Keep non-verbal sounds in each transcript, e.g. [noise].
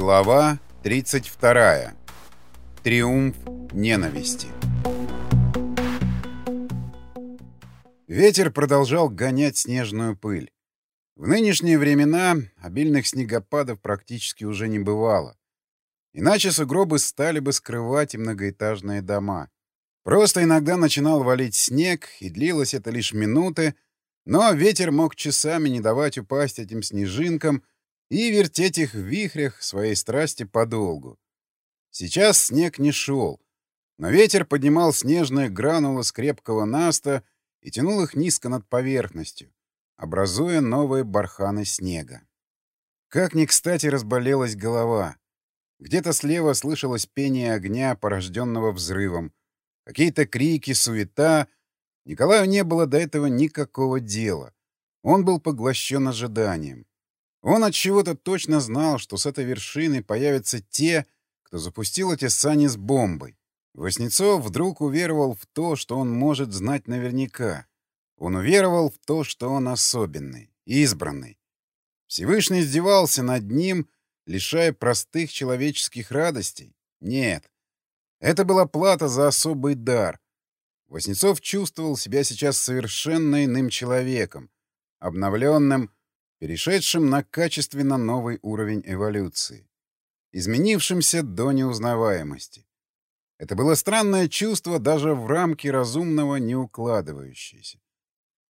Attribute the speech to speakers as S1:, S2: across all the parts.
S1: Глава 32. Триумф ненависти. Ветер продолжал гонять снежную пыль. В нынешние времена обильных снегопадов практически уже не бывало. Иначе сугробы стали бы скрывать и многоэтажные дома. Просто иногда начинал валить снег, и длилось это лишь минуты, но ветер мог часами не давать упасть этим снежинкам и вертеть их в вихрях своей страсти подолгу. Сейчас снег не шел, но ветер поднимал снежные гранулы с крепкого наста и тянул их низко над поверхностью, образуя новые барханы снега. Как ни кстати разболелась голова. Где-то слева слышалось пение огня, порожденного взрывом, какие-то крики, суета — Николаю не было до этого никакого дела. Он был поглощен ожиданием. Он от чего-то точно знал, что с этой вершины появятся те, кто запустил эти сани с бомбой. Воснецов вдруг уверовал в то, что он может знать наверняка. Он уверовал в то, что он особенный, избранный. Всевышний издевался над ним, лишая простых человеческих радостей? Нет. Это была плата за особый дар, Воснецов чувствовал себя сейчас совершенно иным человеком, обновленным, перешедшим на качественно новый уровень эволюции, изменившимся до неузнаваемости. Это было странное чувство, даже в рамки разумного не укладывающееся.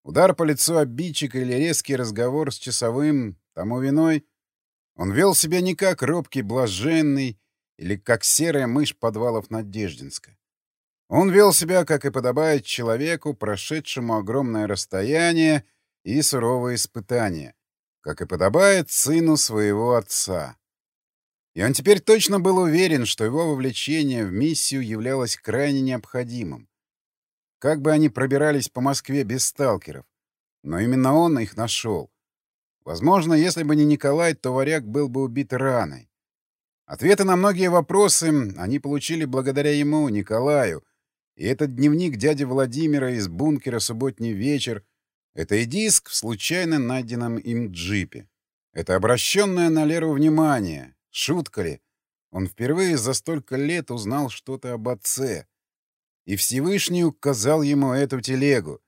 S1: Удар по лицу обидчика или резкий разговор с часовым тому виной. Он вел себя не как робкий блаженный или как серая мышь подвалов Надеждинска. Он вел себя, как и подобает человеку, прошедшему огромное расстояние и суровые испытания, как и подобает сыну своего отца. И он теперь точно был уверен, что его вовлечение в миссию являлось крайне необходимым. Как бы они пробирались по Москве без сталкеров, но именно он их нашел. Возможно, если бы не Николай, то варяг был бы убит раной. Ответы на многие вопросы они получили благодаря ему, Николаю, и этот дневник дяди Владимира из бункера «Субботний вечер» — это и диск в случайно найденном им джипе. Это обращенное на Леру внимание. Шутка ли? Он впервые за столько лет узнал что-то об отце. И Всевышний указал ему эту телегу.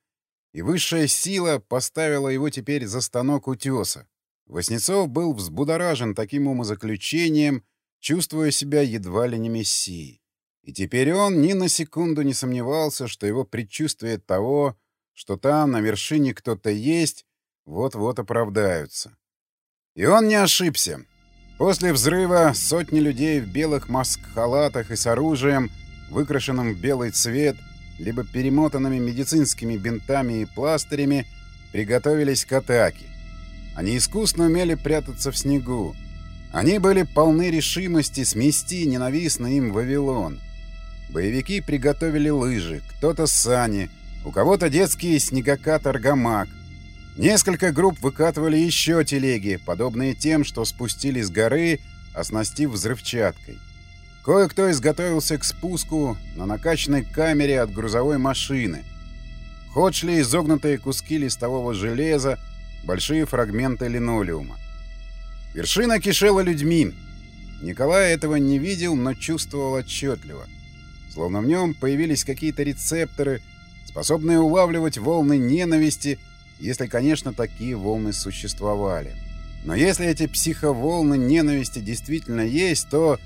S1: И высшая сила поставила его теперь за станок утеса. Воснецов был взбудоражен таким умозаключением, чувствуя себя едва ли не мессией. И теперь он ни на секунду не сомневался, что его предчувствие того, что там, на вершине кто-то есть, вот-вот оправдаются. И он не ошибся. После взрыва сотни людей в белых маск-халатах и с оружием, выкрашенным в белый цвет, либо перемотанными медицинскими бинтами и пластырями, приготовились к атаке. Они искусно умели прятаться в снегу. Они были полны решимости смести ненавистный им Вавилон — Боевики приготовили лыжи, кто-то сани, у кого-то детский снегокат-аргамак. Несколько групп выкатывали еще телеги, подобные тем, что спустили с горы, оснастив взрывчаткой. Кое-кто изготовился к спуску на накачанной камере от грузовой машины. В ход шли изогнутые куски листового железа, большие фрагменты линолеума. Вершина кишела людьми. Николай этого не видел, но чувствовал отчетливо — Словно в нем появились какие-то рецепторы, способные улавливать волны ненависти, если, конечно, такие волны существовали. Но если эти психоволны ненависти действительно есть, то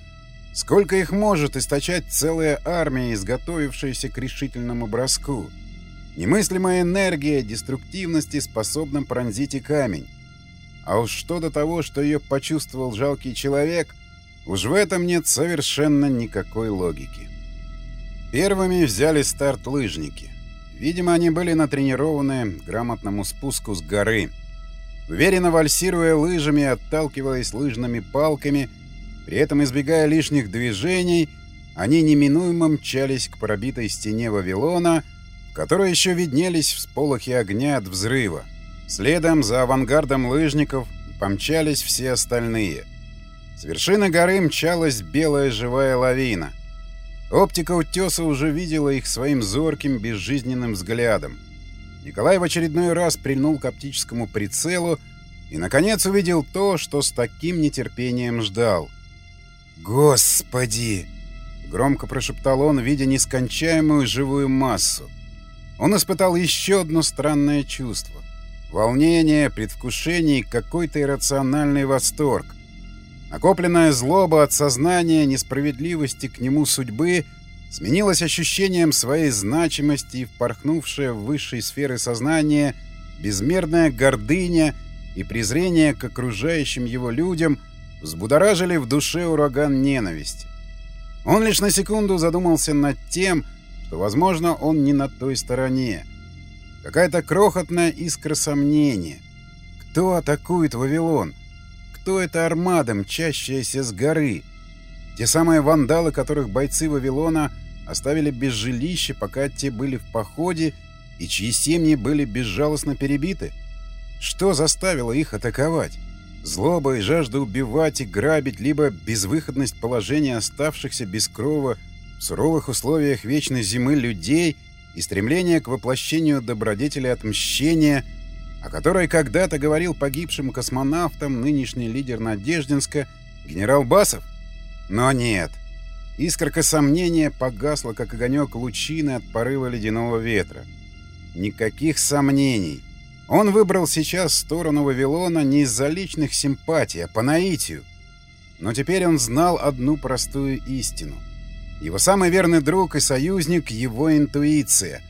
S1: сколько их может источать целая армия, изготовившаяся к решительному броску? Немыслимая энергия деструктивности способна пронзить и камень. А уж что до того, что ее почувствовал жалкий человек, уж в этом нет совершенно никакой логики. Первыми взяли старт лыжники. Видимо, они были натренированы грамотному спуску с горы. Уверенно вальсируя лыжами и отталкиваясь лыжными палками, при этом избегая лишних движений, они неминуемо мчались к пробитой стене Вавилона, в которой еще виднелись всполохи огня от взрыва. Следом за авангардом лыжников помчались все остальные. С вершины горы мчалась белая живая лавина — Оптика утеса уже видела их своим зорким, безжизненным взглядом. Николай в очередной раз прильнул к оптическому прицелу и, наконец, увидел то, что с таким нетерпением ждал. «Господи!» — громко прошептал он, видя нескончаемую живую массу. Он испытал еще одно странное чувство. Волнение, предвкушение какой-то иррациональный восторг. Накопленная злоба от сознания несправедливости к нему судьбы сменилась ощущением своей значимости и впорхнувшая в высшие сферы сознания безмерная гордыня и презрение к окружающим его людям взбудоражили в душе ураган ненависти. Он лишь на секунду задумался над тем, что, возможно, он не на той стороне. Какая-то крохотная искра сомнения. Кто атакует Вавилон? — кто эта армада, мчащаяся с горы? Те самые вандалы, которых бойцы Вавилона оставили без жилища, пока те были в походе, и чьи семьи были безжалостно перебиты? Что заставило их атаковать? Злоба и жажда убивать и грабить, либо безвыходность положения оставшихся без крова в суровых условиях вечной зимы людей и стремление к воплощению добродетели отмщения — о которой когда-то говорил погибшим космонавтам нынешний лидер Надеждинска генерал Басов? Но нет. Искорка сомнения погасла, как огонек лучины от порыва ледяного ветра. Никаких сомнений. Он выбрал сейчас сторону Вавилона не из-за личных симпатий, а по наитию. Но теперь он знал одну простую истину. Его самый верный друг и союзник — его интуиция.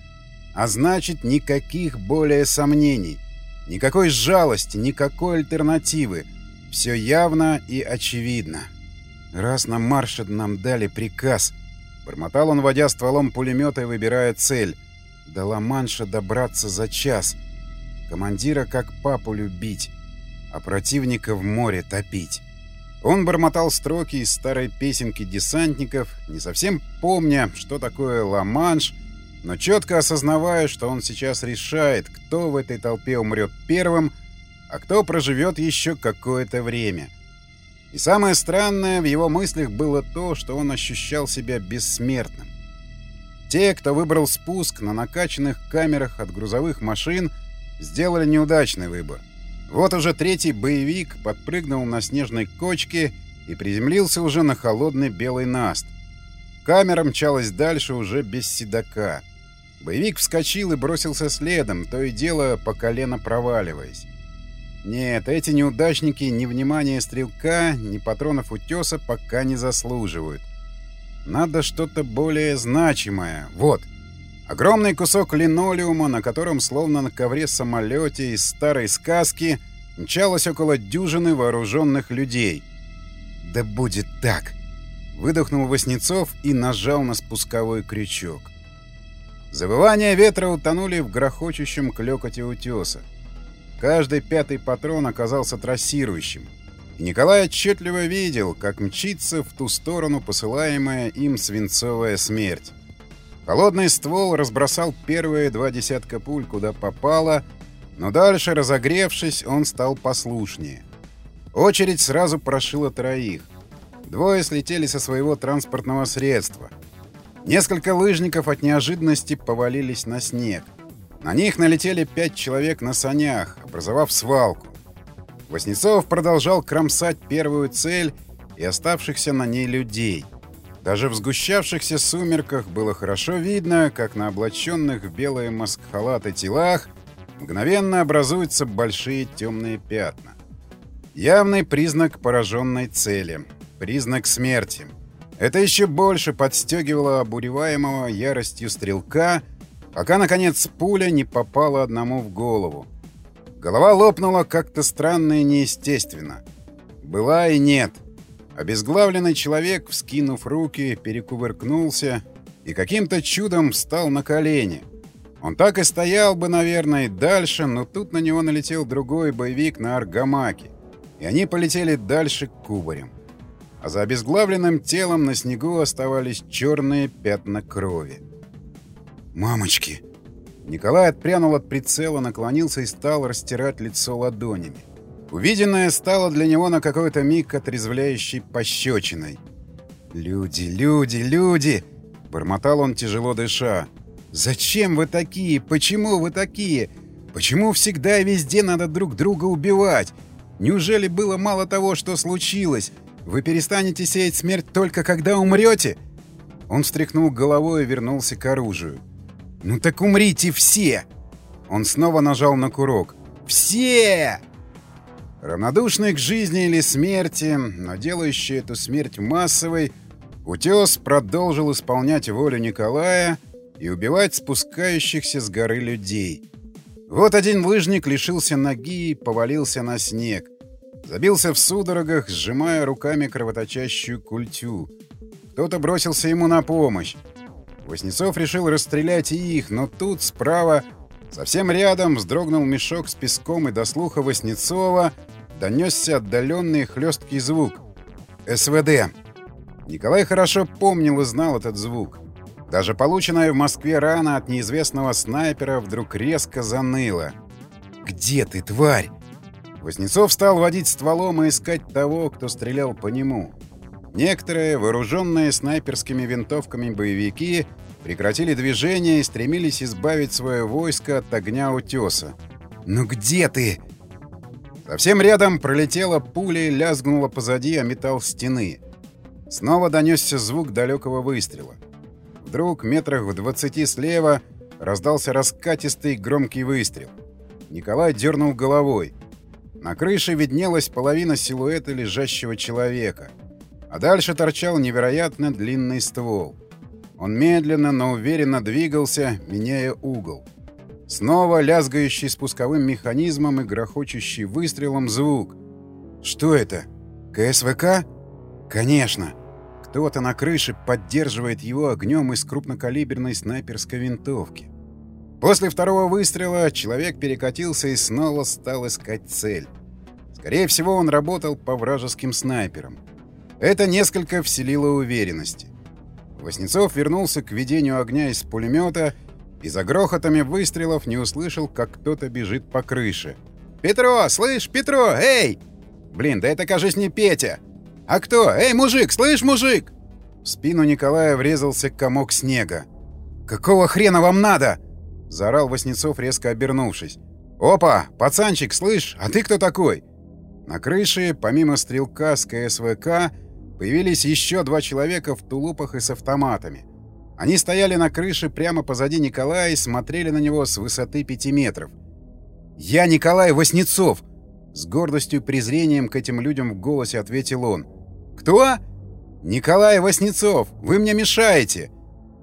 S1: А значит, никаких более сомнений. Никакой жалости, никакой альтернативы. Все явно и очевидно. «Раз на марше нам дали приказ...» Бормотал он, водя стволом пулемета и выбирая цель. До Ла-Манша добраться за час. Командира как папу любить, а противника в море топить. Он бормотал строки из старой песенки десантников, не совсем помня, что такое Ла-Манш — но четко осознавая, что он сейчас решает, кто в этой толпе умрет первым, а кто проживет еще какое-то время. И самое странное в его мыслях было то, что он ощущал себя бессмертным. Те, кто выбрал спуск на накачанных камерах от грузовых машин, сделали неудачный выбор. Вот уже третий боевик подпрыгнул на снежной кочке и приземлился уже на холодный белый наст. Камера мчалась дальше уже без седока. Боевик вскочил и бросился следом, то и дело по колено проваливаясь. Нет, эти неудачники ни внимания стрелка, ни патронов утеса пока не заслуживают. Надо что-то более значимое. Вот. Огромный кусок линолеума, на котором, словно на ковре-самолете из старой сказки, мчалось около дюжины вооруженных людей. «Да будет так!» Выдохнул Васнецов и нажал на спусковой крючок. Завывания ветра утонули в грохочущем клёкоте утеса. Каждый пятый патрон оказался трассирующим. И Николай отчетливо видел, как мчится в ту сторону посылаемая им свинцовая смерть. Холодный ствол разбросал первые два десятка пуль, куда попало, но дальше, разогревшись, он стал послушнее. Очередь сразу прошила троих. Двое слетели со своего транспортного средства — Несколько лыжников от неожиданности повалились на снег. На них налетели пять человек на санях, образовав свалку. Воснецов продолжал кромсать первую цель и оставшихся на ней людей. Даже в сгущавшихся сумерках было хорошо видно, как на облаченных в белые маскхалаты телах мгновенно образуются большие темные пятна. Явный признак пораженной цели, признак смерти — это еще больше подстегивало обуреваемого яростью стрелка, пока, наконец, пуля не попала одному в голову. Голова лопнула как-то странно и неестественно. Была и нет. Обезглавленный человек, вскинув руки, перекувыркнулся и каким-то чудом встал на колени. Он так и стоял бы, наверное, дальше, но тут на него налетел другой боевик на Аргамаке, и они полетели дальше к кубарям а за обезглавленным телом на снегу оставались черные пятна крови. «Мамочки!» Николай отпрянул от прицела, наклонился и стал растирать лицо ладонями. Увиденное стало для него на какой-то миг отрезвляющей пощечиной. «Люди, люди, люди!» — бормотал он, тяжело дыша. «Зачем вы такие? Почему вы такие? Почему всегда и везде надо друг друга убивать? Неужели было мало того, что случилось? Вы перестанете сеять смерть только когда умрете?» Он встряхнул головой и вернулся к оружию. «Ну так умрите все!» Он снова нажал на курок. «Все!» Равнодушный к жизни или смерти, но делающий эту смерть массовой, Утес продолжил исполнять волю Николая и убивать спускающихся с горы людей. Вот один лыжник лишился ноги и повалился на снег. Забился в судорогах, сжимая руками кровоточащую культю. Кто-то бросился ему на помощь. Воснецов решил расстрелять их, но тут справа, совсем рядом, вздрогнул мешок с песком, и до слуха Воснецова донесся отдаленный хлесткий звук. «СВД!» Николай хорошо помнил и знал этот звук. Даже полученная в Москве рана от неизвестного снайпера вдруг резко заныла. «Где ты, тварь?» Вознецов стал водить стволом и искать того, кто стрелял по нему. Некоторые, вооруженные снайперскими винтовками боевики, прекратили движение и стремились избавить свое войско от огня утеса. «Ну где ты?» Совсем рядом пролетела пуля и лязгнула позади о металл стены. Снова донесся звук далекого выстрела. Вдруг, метрах в двадцати слева, раздался раскатистый громкий выстрел. Николай дернул головой. На крыше виднелась половина силуэта лежащего человека. А дальше торчал невероятно длинный ствол. Он медленно, но уверенно двигался, меняя угол. Снова лязгающий спусковым механизмом и грохочущий выстрелом звук. Что это? КСВК? Конечно. Кто-то на крыше поддерживает его огнем из крупнокалиберной снайперской винтовки. После второго выстрела человек перекатился и снова стал искать цель. Скорее всего, он работал по вражеским снайперам. Это несколько вселило уверенности. Воснецов вернулся к ведению огня из пулемета и за грохотами выстрелов не услышал, как кто-то бежит по крыше. «Петро! Слышь, Петро! Эй!» «Блин, да это, кажется, не Петя!» «А кто? Эй, мужик! Слышь, мужик!» В спину Николая врезался комок снега. «Какого хрена вам надо?» — заорал Васнецов, резко обернувшись. «Опа! Пацанчик, слышь, а ты кто такой?» На крыше, помимо стрелка с КСВК, появились еще два человека в тулупах и с автоматами. Они стояли на крыше прямо позади Николая и смотрели на него с высоты пяти метров. «Я Николай Васнецов!» С гордостью и презрением к этим людям в голосе ответил он. «Кто?» «Николай Васнецов! Вы мне мешаете!»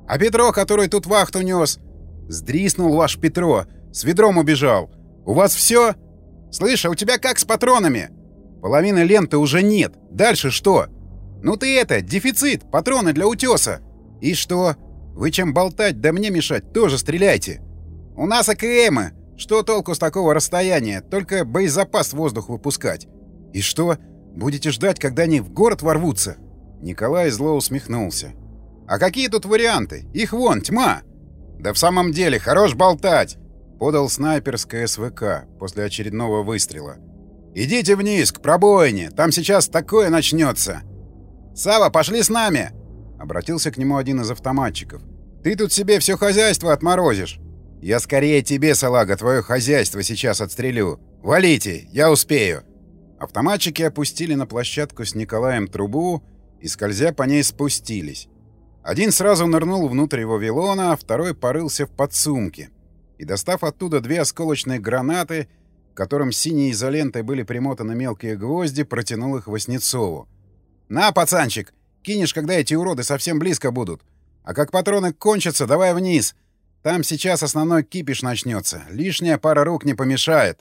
S1: «А Петро, который тут вахту нес?» «Сдриснул ваш Петро! С ведром убежал! У вас все?» «Слышь, а у тебя как с патронами?» «Половины ленты уже нет. Дальше что?» «Ну ты это, дефицит, патроны для утеса!» «И что? Вы чем болтать да мне мешать, тоже стреляйте!» «У нас АКМы! Что толку с такого расстояния? Только боезапас воздух выпускать!» «И что? Будете ждать, когда они в город ворвутся?» Николай зло усмехнулся. «А какие тут варианты? Их вон, тьма!» «Да в самом деле, хорош болтать!» — подал снайпер с КСВК после очередного выстрела. «Идите вниз, к пробоине, там сейчас такое начнется!» «Сава, пошли с нами!» — обратился к нему один из автоматчиков. «Ты тут себе все хозяйство отморозишь!» «Я скорее тебе, салага, твое хозяйство сейчас отстрелю! Валите, я успею!» Автоматчики опустили на площадку с Николаем трубу и, скользя по ней, спустились. Один сразу нырнул внутрь Вавилона, а второй порылся в подсумке. И, достав оттуда две осколочные гранаты, к которым синей изолентой были примотаны мелкие гвозди, протянул их Васнецову. «На, пацанчик! Кинешь, когда эти уроды совсем близко будут. А как патроны кончатся, давай вниз. Там сейчас основной кипиш начнется. Лишняя пара рук не помешает».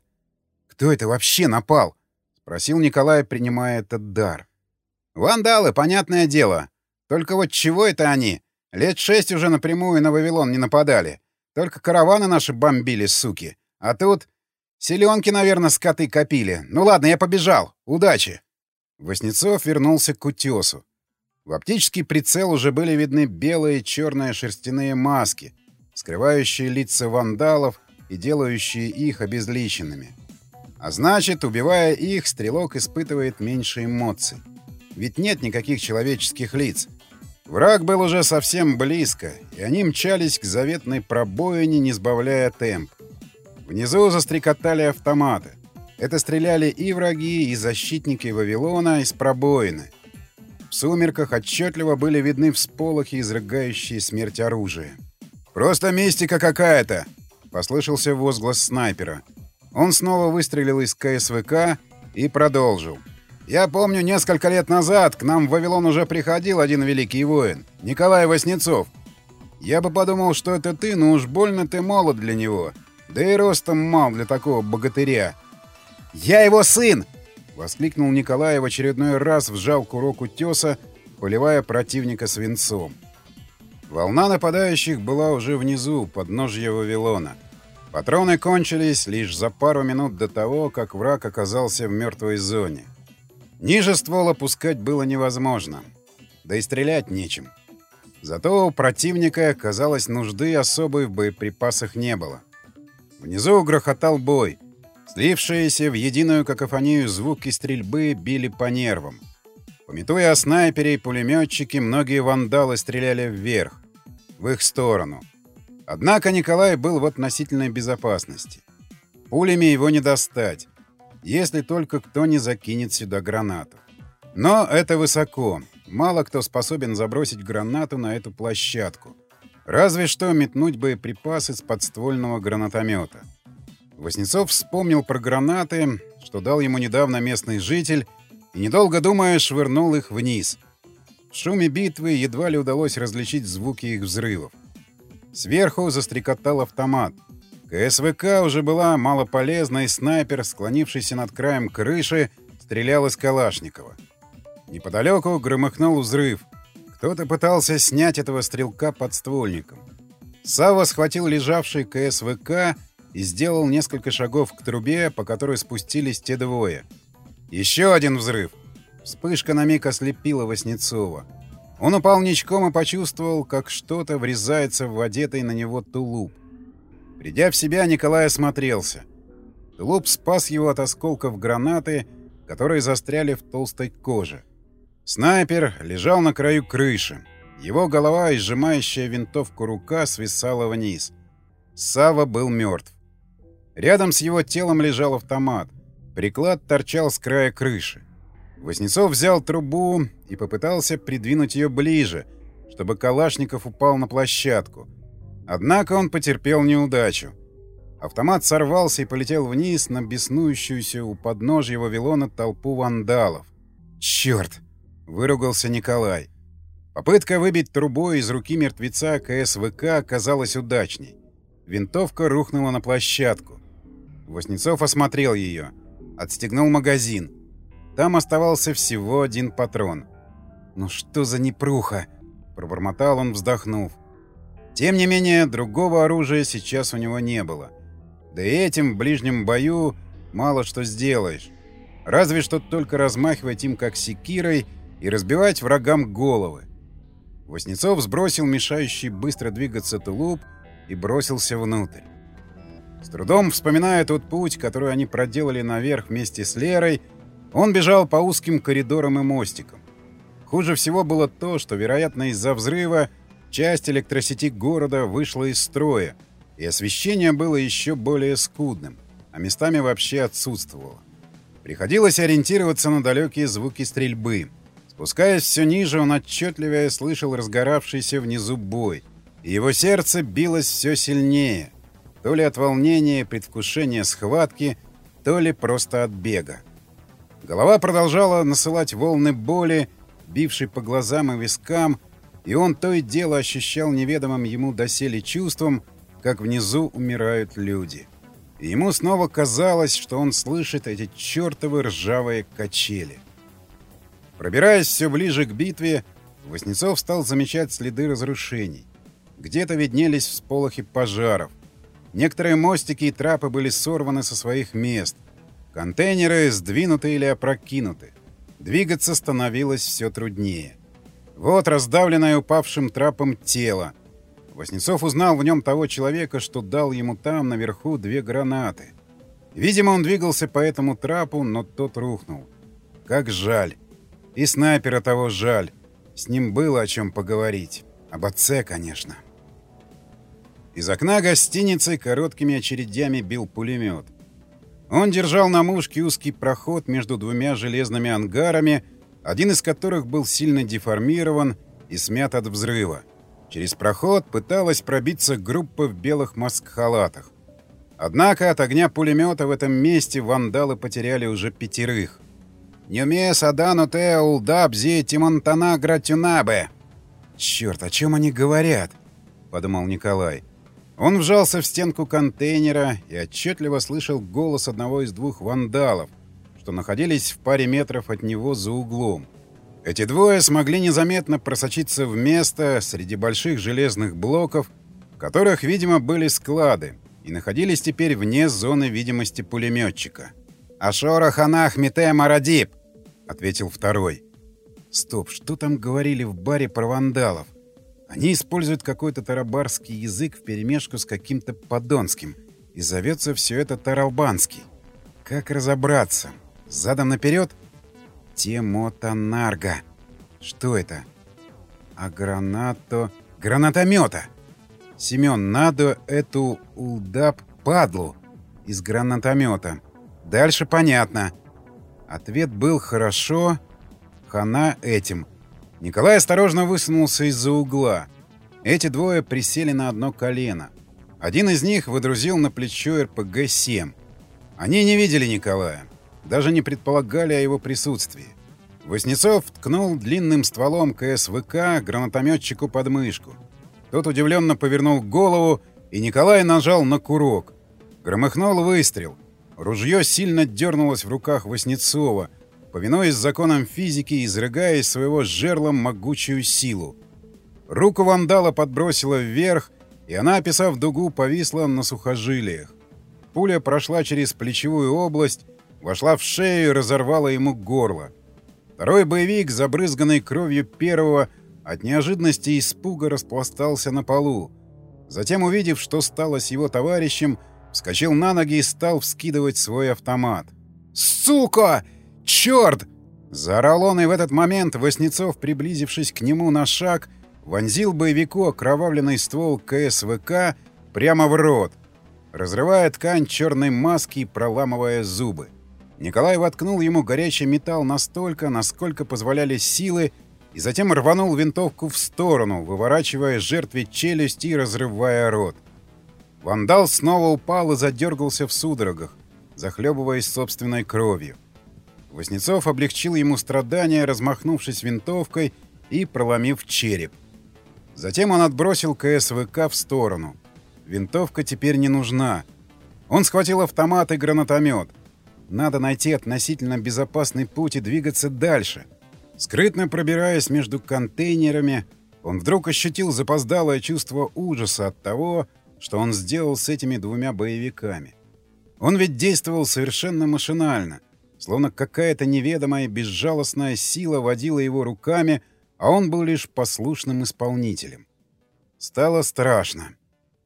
S1: «Кто это вообще напал?» — спросил Николай, принимая этот дар. «Вандалы, понятное дело. Только вот чего это они? Лет шесть уже напрямую на Вавилон не нападали. Только караваны наши бомбили, суки. А тут... Селенки, наверное, скоты копили. Ну ладно, я побежал. Удачи!» Воснецов вернулся к утесу. В оптический прицел уже были видны белые и черные шерстяные маски, скрывающие лица вандалов и делающие их обезличенными. А значит, убивая их, стрелок испытывает меньше эмоций. Ведь нет никаких человеческих лиц. Враг был уже совсем близко, и они мчались к заветной пробоине, не сбавляя темп. Внизу застрекотали автоматы. Это стреляли и враги, и защитники Вавилона из пробоины. В сумерках отчетливо были видны всполохи, изрыгающие смерть оружия. «Просто мистика какая-то!» — послышался возглас снайпера. Он снова выстрелил из КСВК и продолжил. «Я помню, несколько лет назад к нам в Вавилон уже приходил один великий воин, Николай Васнецов. Я бы подумал, что это ты, но уж больно ты молод для него. Да и ростом мал для такого богатыря». «Я его сын!» — воскликнул Николай в очередной раз вжал курок утеса, поливая противника свинцом. Волна нападающих была уже внизу, подножья Вавилона. Патроны кончились лишь за пару минут до того, как враг оказался в мертвой зоне. Ниже ствола пускать было невозможно. Да и стрелять нечем. Зато у противника, казалось, нужды особой в боеприпасах не было. Внизу грохотал бой. Слившиеся в единую какофонию звуки стрельбы били по нервам. Пометуя о снайпере и пулеметчике, многие вандалы стреляли вверх, в их сторону. Однако Николай был в относительной безопасности. Пулями его не достать, если только кто не закинет сюда гранату. Но это высоко. Мало кто способен забросить гранату на эту площадку. Разве что метнуть боеприпасы с подствольного гранатомета. Воснецов вспомнил про гранаты, что дал ему недавно местный житель, и, недолго думая, швырнул их вниз. В шуме битвы едва ли удалось различить звуки их взрывов. Сверху застрекотал автомат. КСВК уже была малополезна, и снайпер, склонившийся над краем крыши, стрелял из Калашникова. Неподалеку громыхнул взрыв. Кто-то пытался снять этого стрелка подствольником. Сава схватил лежавший КСВК и сделал несколько шагов к трубе, по которой спустились те двое — еще один взрыв. Вспышка на миг ослепила Васнецова. Он упал ничком и почувствовал, как что-то врезается в одетый на него тулуп. Придя в себя, Николай осмотрелся. Тулуп спас его от осколков гранаты, которые застряли в толстой коже. Снайпер лежал на краю крыши. Его голова и сжимающая винтовку рука свисала вниз. Сава был мертв. Рядом с его телом лежал автомат — Приклад торчал с края крыши. Воснецов взял трубу и попытался придвинуть ее ближе, чтобы Калашников упал на площадку. Однако он потерпел неудачу. Автомат сорвался и полетел вниз на беснующуюся у подножья Вавилона толпу вандалов. «Черт!» — выругался Николай. Попытка выбить трубой из руки мертвеца КСВК оказалась удачней. Винтовка рухнула на площадку. Воснецов осмотрел ее — Отстегнул магазин. Там оставался всего один патрон. «Ну что за непруха?» — пробормотал он, вздохнув. Тем не менее, другого оружия сейчас у него не было. Да и этим в ближнем бою мало что сделаешь. Разве что только размахивать им как секирой и разбивать врагам головы. Воснецов сбросил мешающий быстро двигаться тулуп и бросился внутрь. С трудом вспоминая тот путь, который они проделали наверх вместе с Лерой, он бежал по узким коридорам и мостикам. Хуже всего было то, что, вероятно, из-за взрыва часть электросети города вышла из строя, и освещение было еще более скудным, а местами вообще отсутствовало. Приходилось ориентироваться на далекие звуки стрельбы. Спускаясь все ниже, он отчетливее слышал разгоравшийся внизу бой, и его сердце билось все сильнее — то ли от волнения, предвкушения схватки, то ли просто от бега. Голова продолжала насылать волны боли, бившей по глазам и вискам, и он то и дело ощущал неведомым ему доселе чувством, как внизу умирают люди. И ему снова казалось, что он слышит эти чертовы ржавые качели. Пробираясь все ближе к битве, Воснецов стал замечать следы разрушений. Где-то виднелись всполохи пожаров. Некоторые мостики и трапы были сорваны со своих мест. Контейнеры сдвинуты или опрокинуты. Двигаться становилось все труднее. Вот раздавленное упавшим трапом тело. Воснецов узнал в нем того человека, что дал ему там, наверху, две гранаты. Видимо, он двигался по этому трапу, но тот рухнул. Как жаль. И снайпера того жаль. С ним было о чем поговорить. Об отце, конечно. Из окна гостиницы короткими очередями бил пулемет. Он держал на мушке узкий проход между двумя железными ангарами, один из которых был сильно деформирован и смят от взрыва. Через проход пыталась пробиться группа в белых маск-халатах. Однако от огня пулемета в этом месте вандалы потеряли уже пятерых. «Нюмес адану те улдабзи тимонтана гратюнабе!» «Черт, о чем они говорят?» — подумал Николай. Он вжался в стенку контейнера и отчетливо слышал голос одного из двух вандалов, что находились в паре метров от него за углом. Эти двое смогли незаметно просочиться в место среди больших железных блоков, в которых, видимо, были склады, и находились теперь вне зоны видимости пулеметчика. «Ашора ханах мите марадип!» — ответил второй. «Стоп, что там говорили в баре про вандалов? Они используют какой-то тарабарский язык вперемешку с каким-то подонским, и зовется все это таралбанский. Как разобраться? Задом наперед? Темотанарга. Что это? А гранато... Гранатомета! Семен, надо эту улдап падлу из гранатомета. Дальше понятно. Ответ был хорошо. Хана этим. Николай осторожно высунулся из-за угла. Эти двое присели на одно колено. Один из них выдрузил на плечо РПГ-7. Они не видели Николая. Даже не предполагали о его присутствии. Воснецов ткнул длинным стволом КСВК гранатометчику под мышку. Тот удивленно повернул голову, и Николай нажал на курок. Громыхнул выстрел. Ружье сильно дернулось в руках Воснецова, повинуясь законам физики, изрыгая из своего жерла могучую силу. Руку вандала подбросила вверх, и она, описав дугу, повисла на сухожилиях. Пуля прошла через плечевую область, вошла в шею и разорвала ему горло. Второй боевик, забрызганный кровью первого, от неожиданности и испуга распластался на полу. Затем, увидев, что стало с его товарищем, вскочил на ноги и стал вскидывать свой автомат. «Сука! Черт!» Заорал он, и в этот момент Воснецов, приблизившись к нему на шаг, вонзил боевику окровавленный ствол КСВК прямо в рот, разрывая ткань черной маски и проламывая зубы. Николай воткнул ему горячий металл настолько, насколько позволяли силы, и затем рванул винтовку в сторону, выворачивая жертве челюсть и разрывая рот. Вандал снова упал и задергался в судорогах, захлебываясь собственной кровью. Воснецов облегчил ему страдания, размахнувшись винтовкой и проломив череп. Затем он отбросил КСВК в сторону. Винтовка теперь не нужна. Он схватил автомат и гранатомет — надо найти относительно безопасный путь и двигаться дальше. Скрытно пробираясь между контейнерами, он вдруг ощутил запоздалое чувство ужаса от того, что он сделал с этими двумя боевиками. Он ведь действовал совершенно машинально, словно какая-то неведомая безжалостная сила водила его руками, а он был лишь послушным исполнителем. Стало страшно.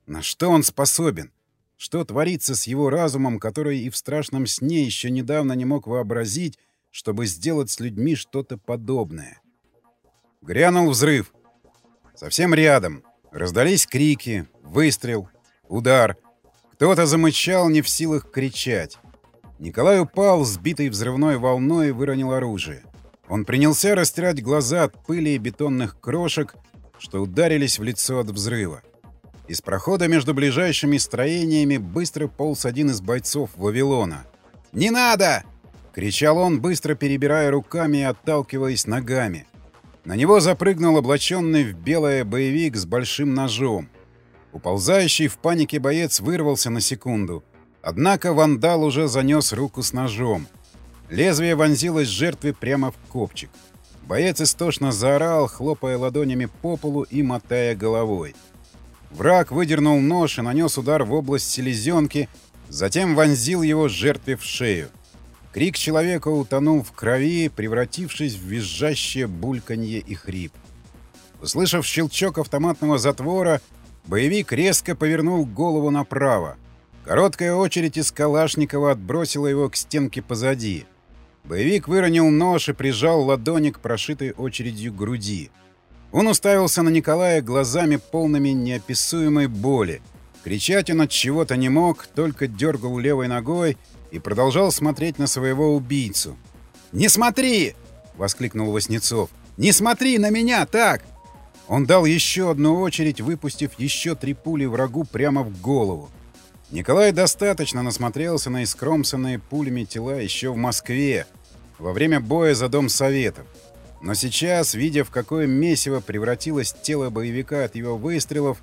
S1: На что он способен? Что творится с его разумом, который и в страшном сне еще недавно не мог вообразить, чтобы сделать с людьми что-то подобное? Грянул взрыв. Совсем рядом. Раздались крики, выстрел, удар. Кто-то замычал, не в силах кричать. Николай упал, сбитый взрывной волной, и выронил оружие. Он принялся растирать глаза от пыли и бетонных крошек, что ударились в лицо от взрыва. Из прохода между ближайшими строениями быстро полз один из бойцов Вавилона. «Не надо!» — кричал он, быстро перебирая руками и отталкиваясь ногами. На него запрыгнул облаченный в белое боевик с большим ножом. Уползающий в панике боец вырвался на секунду. Однако вандал уже занес руку с ножом. Лезвие вонзилось жертве прямо в копчик. Боец истошно заорал, хлопая ладонями по полу и мотая головой. Враг выдернул нож и нанес удар в область селезенки, затем вонзил его жертве в шею. Крик человека утонул в крови, превратившись в визжащее бульканье и хрип. Услышав щелчок автоматного затвора, боевик резко повернул голову направо. Короткая очередь из Калашникова отбросила его к стенке позади. Боевик выронил нож и прижал ладони к прошитой очередью груди. Он уставился на Николая глазами полными неописуемой боли. Кричать он от чего-то не мог, только дергал левой ногой и продолжал смотреть на своего убийцу. «Не смотри!» — воскликнул Васнецов. «Не смотри на меня так!» Он дал еще одну очередь, выпустив еще три пули врагу прямо в голову. Николай достаточно насмотрелся на искромсанные пулями тела еще в Москве, во время боя за Дом Советов. Но сейчас, видя, в какое месиво превратилось тело боевика от его выстрелов,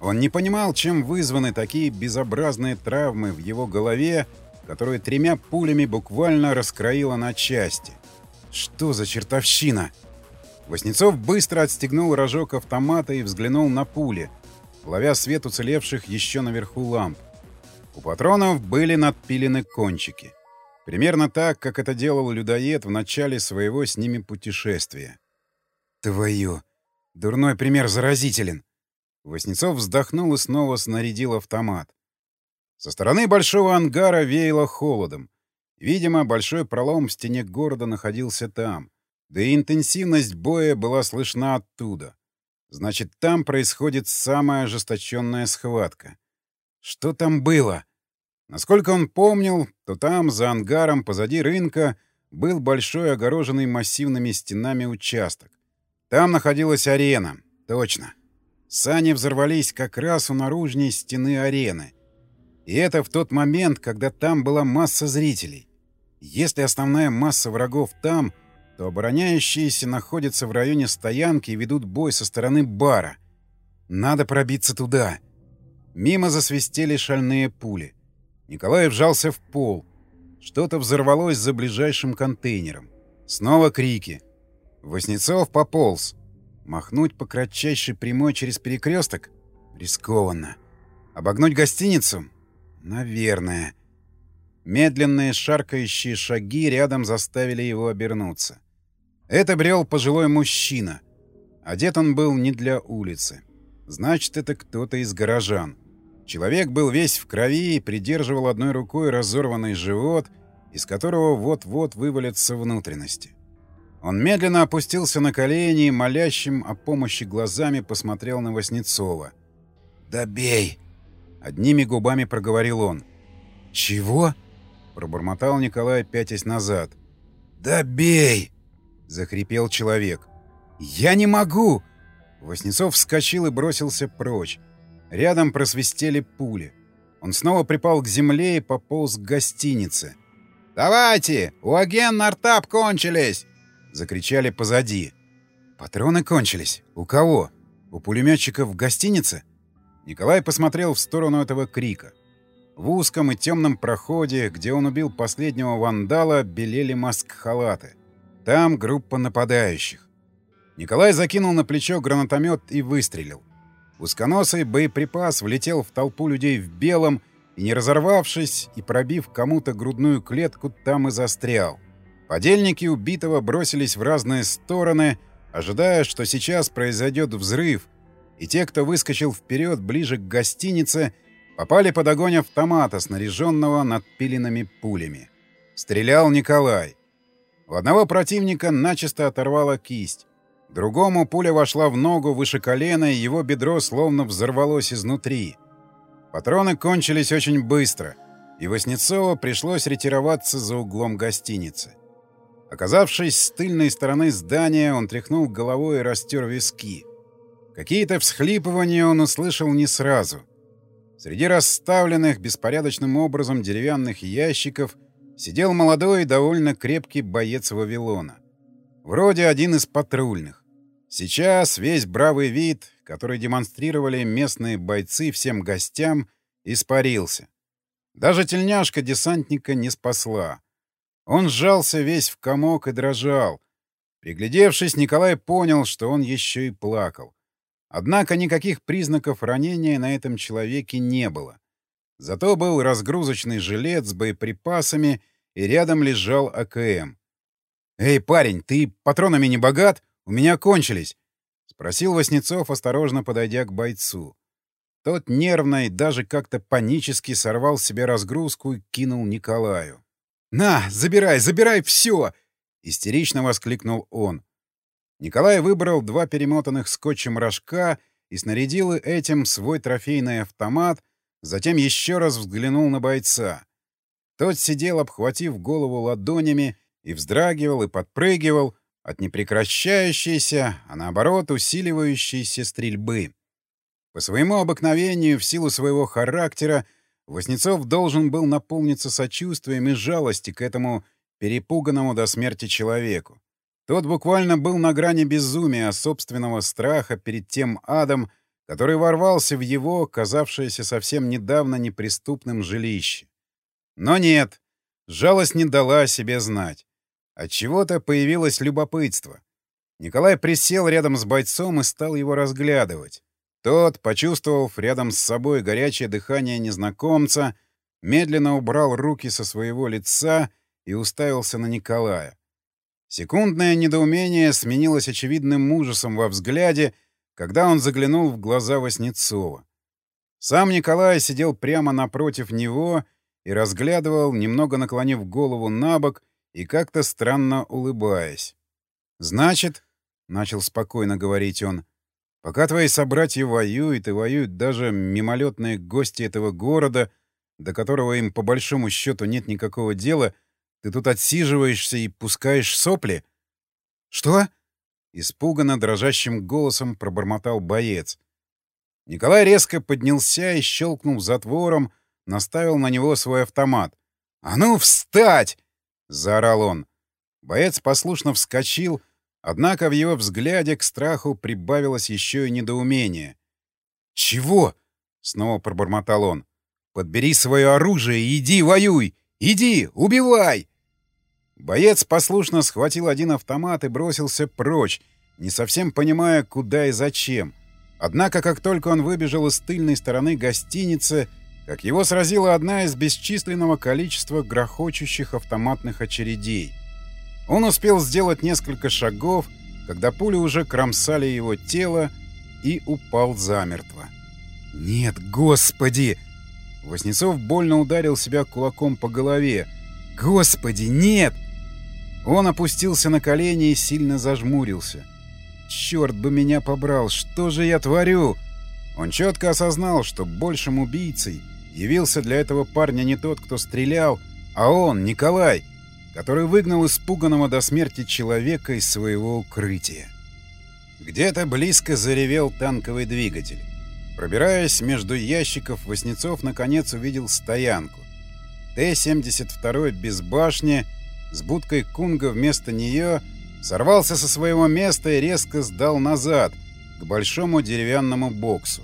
S1: он не понимал, чем вызваны такие безобразные травмы в его голове, которые тремя пулями буквально раскроило на части. Что за чертовщина? Воснецов быстро отстегнул рожок автомата и взглянул на пули, ловя свет уцелевших еще наверху ламп. У патронов были надпилены кончики. Примерно так, как это делал людоед в начале своего с ними путешествия. «Твою! Дурной пример заразителен!» Воснецов вздохнул и снова снарядил автомат. Со стороны большого ангара веяло холодом. Видимо, большой пролом в стене города находился там. Да и интенсивность боя была слышна оттуда. Значит, там происходит самая ожесточенная схватка. Что там было? Насколько он помнил, то там, за ангаром, позади рынка, был большой огороженный массивными стенами участок. Там находилась арена. Точно. Сани взорвались как раз у наружней стены арены. И это в тот момент, когда там была масса зрителей. Если основная масса врагов там, то обороняющиеся находятся в районе стоянки и ведут бой со стороны бара. Надо пробиться туда. Мимо засвистели шальные пули. Николай вжался в пол. Что-то взорвалось за ближайшим контейнером. Снова крики. Воснецов пополз. Махнуть по кратчайшей прямой через перекресток? Рискованно. Обогнуть гостиницу? Наверное. Медленные шаркающие шаги рядом заставили его обернуться. Это брел пожилой мужчина. Одет он был не для улицы. Значит, это кто-то из горожан. Человек был весь в крови и придерживал одной рукой разорванный живот, из которого вот-вот вывалятся внутренности. Он медленно опустился на колени и молящим о помощи глазами посмотрел на Васнецова. «Да бей!» — одними губами проговорил он. «Чего?» — пробормотал Николай, пятясь назад. «Да бей!» — захрипел человек. «Я не могу!» Васнецов вскочил и бросился прочь. Рядом просвистели пули. Он снова припал к земле и пополз к гостинице. «Давайте! У агент Нартап кончились!» — закричали позади. «Патроны кончились. У кого? У пулеметчиков в гостинице?» Николай посмотрел в сторону этого крика. В узком и темном проходе, где он убил последнего вандала, белели маск-халаты. Там группа нападающих. Николай закинул на плечо гранатомет и выстрелил. Узконосый боеприпас влетел в толпу людей в белом и, не разорвавшись и пробив кому-то грудную клетку, там и застрял. Подельники убитого бросились в разные стороны, ожидая, что сейчас произойдет взрыв, и те, кто выскочил вперед ближе к гостинице, попали под огонь автомата, снаряженного надпиленными пулями. Стрелял Николай. У одного противника начисто оторвала кисть. Другому пуля вошла в ногу выше колена, и его бедро словно взорвалось изнутри. Патроны кончились очень быстро, и Васнецову пришлось ретироваться за углом гостиницы. Оказавшись с тыльной стороны здания, он тряхнул головой и растер виски. Какие-то всхлипывания он услышал не сразу. Среди расставленных беспорядочным образом деревянных ящиков сидел молодой и довольно крепкий боец Вавилона. Вроде один из патрульных. Сейчас весь бравый вид, который демонстрировали местные бойцы всем гостям, испарился. Даже тельняшка десантника не спасла. Он сжался весь в комок и дрожал. Приглядевшись, Николай понял, что он еще и плакал. Однако никаких признаков ранения на этом человеке не было. Зато был разгрузочный жилет с боеприпасами, и рядом лежал АКМ. «Эй, парень, ты патронами не богат?» У меня кончились!» — спросил Васнецов, осторожно подойдя к бойцу. Тот нервно и даже как-то панически сорвал себе разгрузку и кинул Николаю. «На, забирай, забирай все!» — истерично воскликнул он. Николай выбрал два перемотанных скотчем рожка и снарядил этим свой трофейный автомат, затем еще раз взглянул на бойца. Тот сидел, обхватив голову ладонями, и вздрагивал, и подпрыгивал, от непрекращающейся, а наоборот усиливающейся стрельбы. По своему обыкновению, в силу своего характера, Воснецов должен был наполниться сочувствием и жалости к этому перепуганному до смерти человеку. Тот буквально был на грани безумия, собственного страха перед тем адом, который ворвался в его, казавшееся совсем недавно неприступным жилище. Но нет, жалость не дала себе знать. От чего то появилось любопытство. Николай присел рядом с бойцом и стал его разглядывать. Тот, почувствовав рядом с собой горячее дыхание незнакомца, медленно убрал руки со своего лица и уставился на Николая. Секундное недоумение сменилось очевидным ужасом во взгляде, когда он заглянул в глаза Васнецова. Сам Николай сидел прямо напротив него и разглядывал, немного наклонив голову на бок и как-то странно улыбаясь. «Значит, — начал спокойно говорить он, — пока твои собратья воюют и воюют даже мимолетные гости этого города, до которого им по большому счету нет никакого дела, ты тут отсиживаешься и пускаешь сопли?» «Что?» Испуганно, дрожащим голосом пробормотал боец. Николай резко поднялся и, щелкнув затвором, наставил на него свой автомат. «А ну, встать!» — заорал он. Боец послушно вскочил, однако в его взгляде к страху прибавилось еще и недоумение. «Чего?» — снова пробормотал он. «Подбери свое оружие и иди воюй! Иди, убивай!» Боец послушно схватил один автомат и бросился прочь, не совсем понимая, куда и зачем. Однако, как только он выбежал из тыльной стороны гостиницы, как его сразила одна из бесчисленного количества грохочущих автоматных очередей. Он успел сделать несколько шагов, когда пули уже кромсали его тело и упал замертво. «Нет, господи!» Воснецов больно ударил себя кулаком по голове. «Господи, нет!» Он опустился на колени и сильно зажмурился. «Черт бы меня побрал! Что же я творю?» Он четко осознал, что большим убийцей явился для этого парня не тот, кто стрелял, а он, Николай, который выгнал испуганного до смерти человека из своего укрытия. Где-то близко заревел танковый двигатель. Пробираясь между ящиков, Воснецов наконец увидел стоянку. Т-72 без башни — с будкой Кунга вместо нее сорвался со своего места и резко сдал назад, к большому деревянному боксу.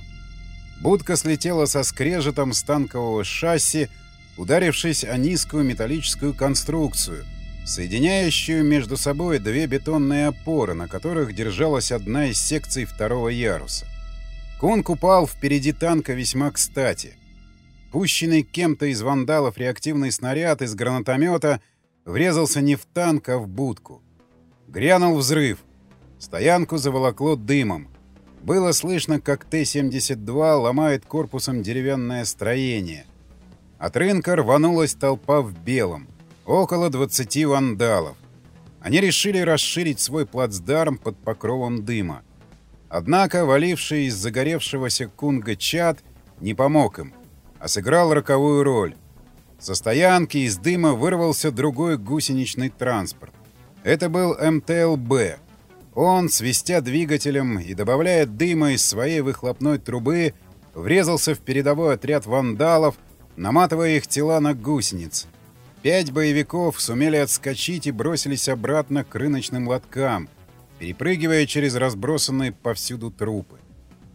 S1: Будка слетела со скрежетом с танкового шасси, ударившись о низкую металлическую конструкцию, соединяющую между собой две бетонные опоры, на которых держалась одна из секций второго яруса. Кунг упал впереди танка весьма кстати. Пущенный кем-то из вандалов реактивный снаряд из гранатомета — врезался не в танк, а в будку. Грянул взрыв. Стоянку заволокло дымом. Было слышно, как Т-72 ломает корпусом деревянное строение. От рынка рванулась толпа в белом. Около 20 вандалов. Они решили расширить свой плацдарм под покровом дыма. Однако валивший из загоревшегося кунга чад не помог им, а сыграл роковую роль. Со стоянки из дыма вырвался другой гусеничный транспорт. Это был МТЛБ. Он, свистя двигателем и добавляя дыма из своей выхлопной трубы, врезался в передовой отряд вандалов, наматывая их тела на гусеницы. Пять боевиков сумели отскочить и бросились обратно к рыночным лоткам, перепрыгивая через разбросанные повсюду трупы.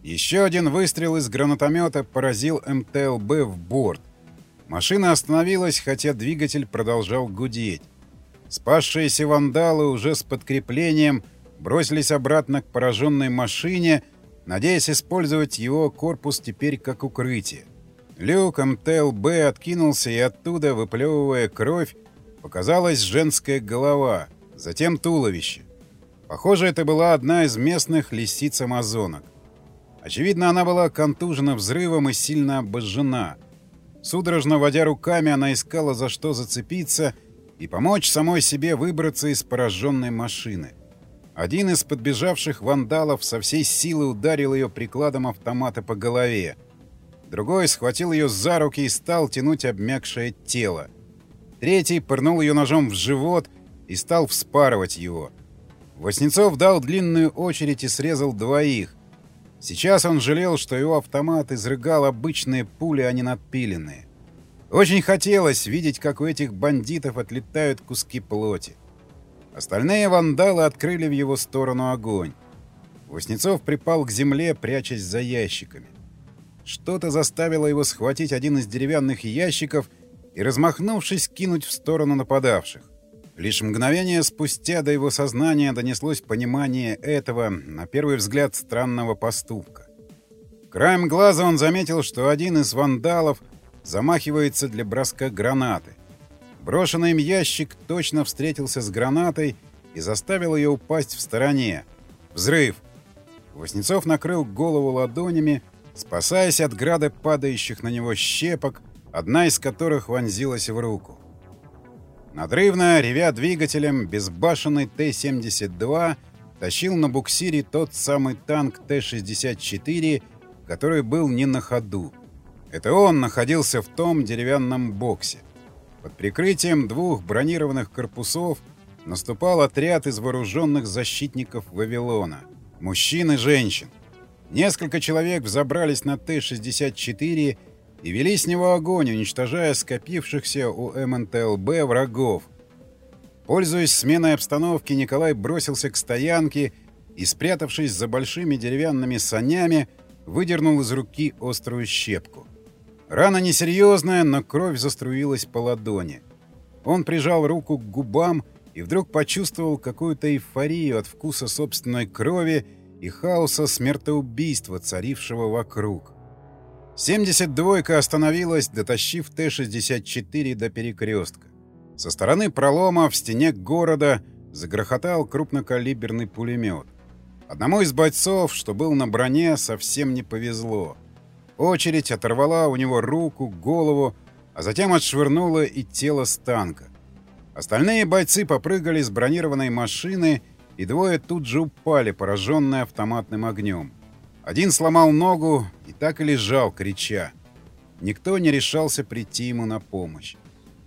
S1: Еще один выстрел из гранатомета поразил МТЛБ в борт. Машина остановилась, хотя двигатель продолжал гудеть. Спасшиеся вандалы уже с подкреплением бросились обратно к пораженной машине, надеясь использовать его корпус теперь как укрытие. Люк МТЛБ откинулся, и оттуда, выплевывая кровь, показалась женская голова, затем туловище. Похоже, это была одна из местных лисиц-амазонок. Очевидно, она была контужена взрывом и сильно обожжена — Судорожно водя руками, она искала за что зацепиться и помочь самой себе выбраться из пораженной машины. Один из подбежавших вандалов со всей силы ударил ее прикладом автомата по голове. Другой схватил ее за руки и стал тянуть обмякшее тело. Третий пырнул ее ножом в живот и стал вспарывать его. Воснецов дал длинную очередь и срезал двоих. Сейчас он жалел, что его автомат изрыгал обычные пули, а не надпиленные. Очень хотелось видеть, как у этих бандитов отлетают куски плоти. Остальные вандалы открыли в его сторону огонь. Воснецов припал к земле, прячась за ящиками. Что-то заставило его схватить один из деревянных ящиков и, размахнувшись, кинуть в сторону нападавших. Лишь мгновение спустя до его сознания донеслось понимание этого, на первый взгляд, странного поступка. Краем глаза он заметил, что один из вандалов замахивается для броска гранаты. Брошенный им ящик точно встретился с гранатой и заставил ее упасть в стороне. Взрыв! Воснецов накрыл голову ладонями, спасаясь от града падающих на него щепок, одна из которых вонзилась в руку. Надрывно, ревя двигателем, безбашенный Т-72 тащил на буксире тот самый танк Т-64, который был не на ходу. Это он находился в том деревянном боксе. Под прикрытием двух бронированных корпусов наступал отряд из вооруженных защитников Вавилона. Мужчин и женщин. Несколько человек взобрались на Т-64 и вели с него огонь, уничтожая скопившихся у МНТЛБ врагов. Пользуясь сменой обстановки, Николай бросился к стоянке и, спрятавшись за большими деревянными санями, выдернул из руки острую щепку. Рана несерьезная, но кровь заструилась по ладони. Он прижал руку к губам и вдруг почувствовал какую-то эйфорию от вкуса собственной крови и хаоса смертоубийства, царившего вокруг. 72-ка остановилась, дотащив Т-64 до перекрестка. Со стороны пролома в стене города загрохотал крупнокалиберный пулемет. Одному из бойцов, что был на броне, совсем не повезло. Очередь оторвала у него руку, голову, а затем отшвырнула и тело с танка. Остальные бойцы попрыгали с бронированной машины, и двое тут же упали, пораженные автоматным огнем. Один сломал ногу и так и лежал, крича. Никто не решался прийти ему на помощь.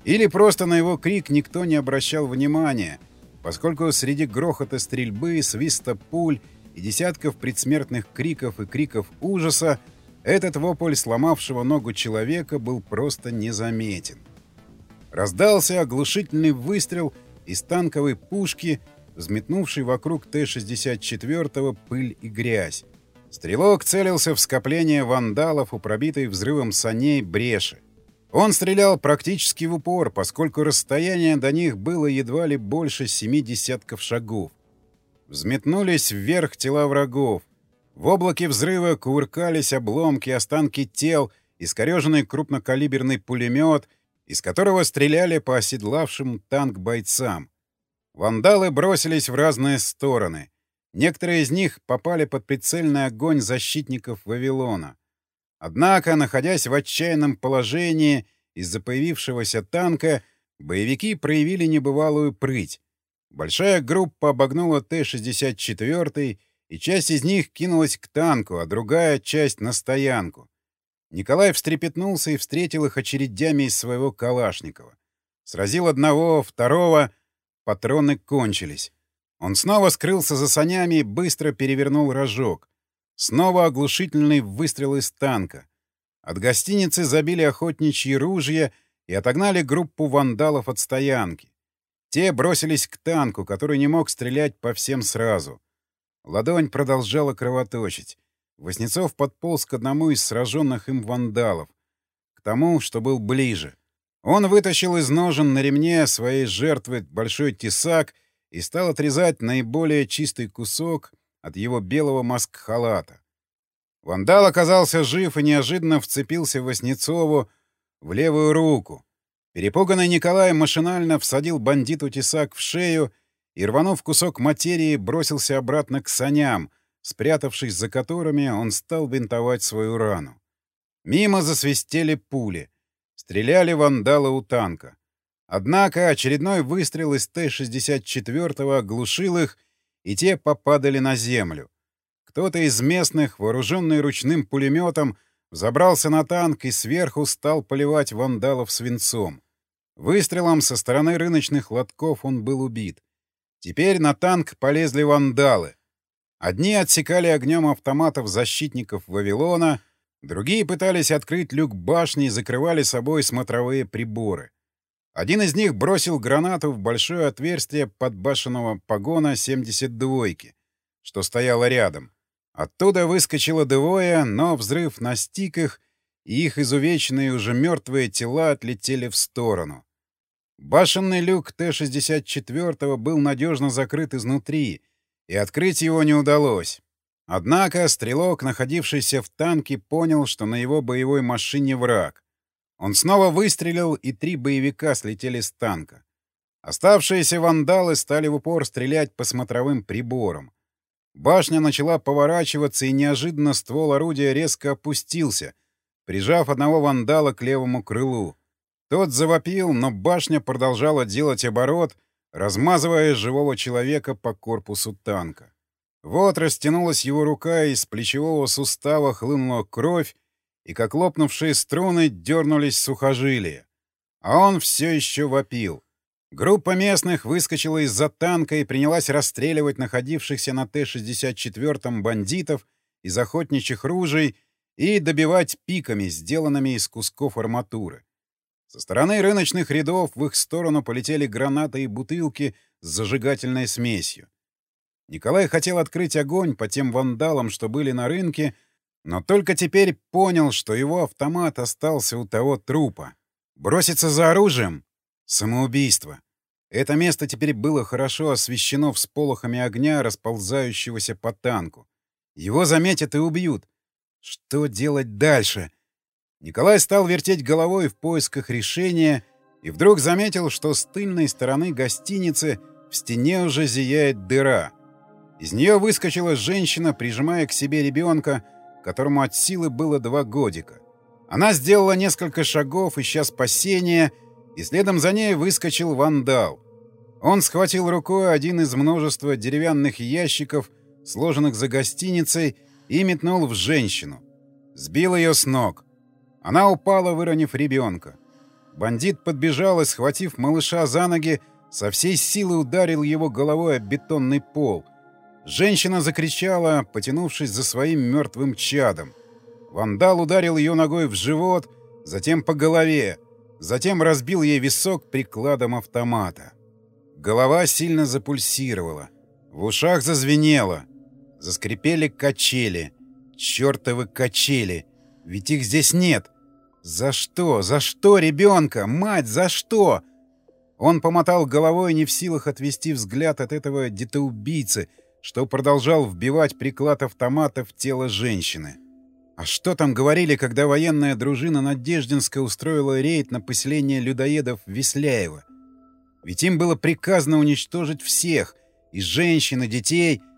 S1: Или просто на его крик никто не обращал внимания, поскольку среди грохота стрельбы, свиста пуль и десятков предсмертных криков и криков ужаса этот вопль сломавшего ногу человека был просто незаметен. Раздался оглушительный выстрел из танковой пушки, взметнувший вокруг Т-64 пыль и грязь. Стрелок целился в скопление вандалов у пробитой взрывом саней бреши. Он стрелял практически в упор, поскольку расстояние до них было едва ли больше семи десятков шагов. Взметнулись вверх тела врагов. В облаке взрыва кувыркались обломки, останки тел, искореженный крупнокалиберный пулемет, из которого стреляли по оседлавшим танк бойцам. Вандалы бросились в разные стороны. Некоторые из них попали под прицельный огонь защитников Вавилона. Однако, находясь в отчаянном положении из-за появившегося танка, боевики проявили небывалую прыть. Большая группа обогнула Т-64 и часть из них кинулась к танку, а другая часть — на стоянку. Николай встрепетнулся и встретил их очередями из своего Калашникова. Сразил одного, второго, патроны кончились. Он снова скрылся за санями и быстро перевернул рожок. Снова оглушительный выстрел из танка. От гостиницы забили охотничьи ружья и отогнали группу вандалов от стоянки. Те бросились к танку, который не мог стрелять по всем сразу. Ладонь продолжала кровоточить. Воснецов подполз к одному из сраженных им вандалов. К тому, что был ближе. Он вытащил из ножен на ремне своей жертвы большой тесак и стал отрезать наиболее чистый кусок от его белого маск-халата. Вандал оказался жив и неожиданно вцепился Воснецову в левую руку. Перепуганный Николай машинально всадил бандиту тесак в шею и, рванув кусок материи, бросился обратно к саням, спрятавшись за которыми, он стал бинтовать свою рану. Мимо засвистели пули. Стреляли вандалы у танка. Однако очередной выстрел из Т-64 оглушил их, и те попадали на землю. Кто-то из местных, вооруженный ручным пулеметом, забрался на танк и сверху стал поливать вандалов свинцом. Выстрелом со стороны рыночных лотков он был убит. Теперь на танк полезли вандалы. Одни отсекали огнем автоматов защитников Вавилона, другие пытались открыть люк башни и закрывали собой смотровые приборы. Один из них бросил гранату в большое отверстие подбашенного погона 72-ки, что стояло рядом. Оттуда выскочило двое, но взрыв настиг их, и их изувеченные уже мертвые тела отлетели в сторону. Башенный люк Т-64 был надежно закрыт изнутри, и открыть его не удалось. Однако стрелок, находившийся в танке, понял, что на его боевой машине враг. Он снова выстрелил, и три боевика слетели с танка. Оставшиеся вандалы стали в упор стрелять по смотровым приборам. Башня начала поворачиваться, и неожиданно ствол орудия резко опустился, прижав одного вандала к левому крылу. Тот завопил, но башня продолжала делать оборот, размазывая живого человека по корпусу танка. Вот растянулась его рука, из плечевого сустава хлынула кровь, и, как лопнувшие струны, дернулись сухожилия. А он все еще вопил. Группа местных выскочила из-за танка и принялась расстреливать находившихся на Т-64 бандитов из охотничьих ружей и добивать пиками, сделанными из кусков арматуры. Со стороны рыночных рядов в их сторону полетели гранаты и бутылки с зажигательной смесью. Николай хотел открыть огонь по тем вандалам, что были на рынке, но только теперь понял, что его автомат остался у того трупа. Броситься за оружием? Самоубийство. Это место теперь было хорошо освещено всполохами огня, расползающегося по танку. Его заметят и убьют. Что делать дальше? Николай стал вертеть головой в поисках решения и вдруг заметил, что с тыльной стороны гостиницы в стене уже зияет дыра. Из нее выскочила женщина, прижимая к себе ребенка, которому от силы было два годика. Она сделала несколько шагов, ища спасения, и следом за ней выскочил вандал. Он схватил рукой один из множества деревянных ящиков, сложенных за гостиницей, и метнул в женщину. Сбил ее с ног. Она упала, выронив ребенка. Бандит подбежал и, схватив малыша за ноги, со всей силы ударил его головой о бетонный пол. Женщина закричала, потянувшись за своим мертвым чадом. Вандал ударил ее ногой в живот, затем по голове, затем разбил ей висок прикладом автомата. Голова сильно запульсировала. В ушах зазвенело. Заскрипели качели. Чёртовы качели. Ведь их здесь нет. За что? За что ребенка? Мать, за что? Он помотал головой, не в силах отвести взгляд от этого детоубийцы, что продолжал вбивать приклад автомата в тело женщины. А что там говорили, когда военная дружина Надеждинска устроила рейд на поселение людоедов Весляева? Ведь им было приказано уничтожить всех — и женщин, и детей —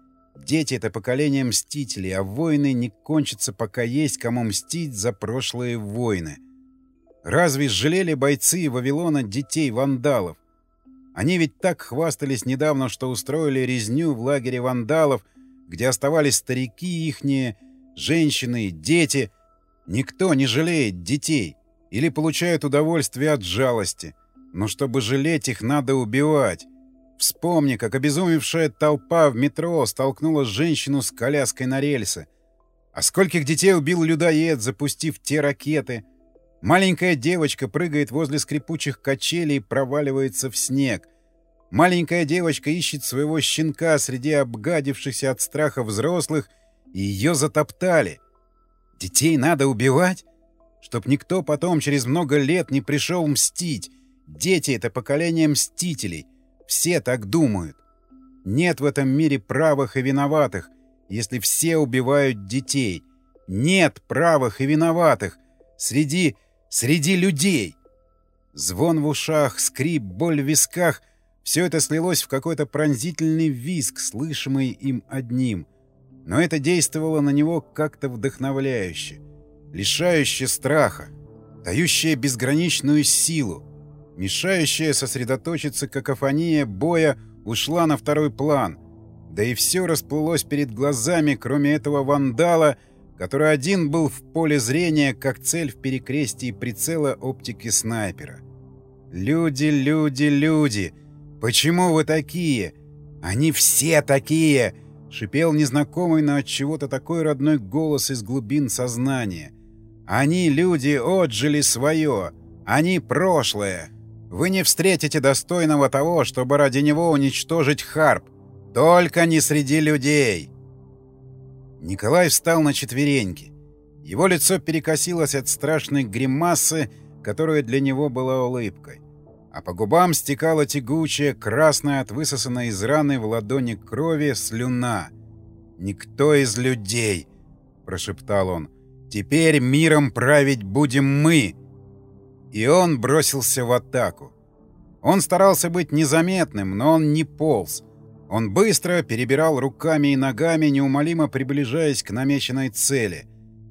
S1: Дети — это поколение мстителей, а войны не кончатся, пока есть кому мстить за прошлые войны. Разве жалели бойцы Вавилона детей-вандалов? Они ведь так хвастались недавно, что устроили резню в лагере вандалов, где оставались старики ихние, женщины дети. Никто не жалеет детей или получает удовольствие от жалости. Но чтобы жалеть их, надо убивать. Вспомни, как обезумевшая толпа в метро столкнула женщину с коляской на рельсы. А скольких детей убил людоед, запустив те ракеты? Маленькая девочка прыгает возле скрипучих качелей и проваливается в снег. Маленькая девочка ищет своего щенка среди обгадившихся от страха взрослых, и ее затоптали. Детей надо убивать? Чтоб никто потом через много лет не пришел мстить. Дети — это поколение мстителей. Все так думают. Нет в этом мире правых и виноватых, если все убивают детей. Нет правых и виноватых среди... среди людей. Звон в ушах, скрип, боль в висках — все это слилось в какой-то пронзительный визг, слышимый им одним. Но это действовало на него как-то вдохновляюще, лишающее страха, дающее безграничную силу. Мешающая сосредоточиться какофония боя ушла на второй план. Да и все расплылось перед глазами, кроме этого вандала, который один был в поле зрения, как цель в перекрестии прицела оптики снайпера. «Люди, люди, люди! Почему вы такие? «Они все такие!» — шипел незнакомый, но от чего-то такой родной голос из глубин сознания. «Они, люди, отжили свое! Они прошлое! Вы не встретите достойного того, чтобы ради него уничтожить Харп! Только не среди людей!» Николай встал на четвереньки. Его лицо перекосилось от страшной гримасы, которая для него была улыбкой. А по губам стекала тягучая, красная от высосанной из раны в ладони крови слюна. «Никто из людей!» — прошептал он. «Теперь миром править будем мы!» И он бросился в атаку. Он старался быть незаметным, но он не полз. Он быстро перебирал руками и ногами, неумолимо приближаясь к намеченной цели.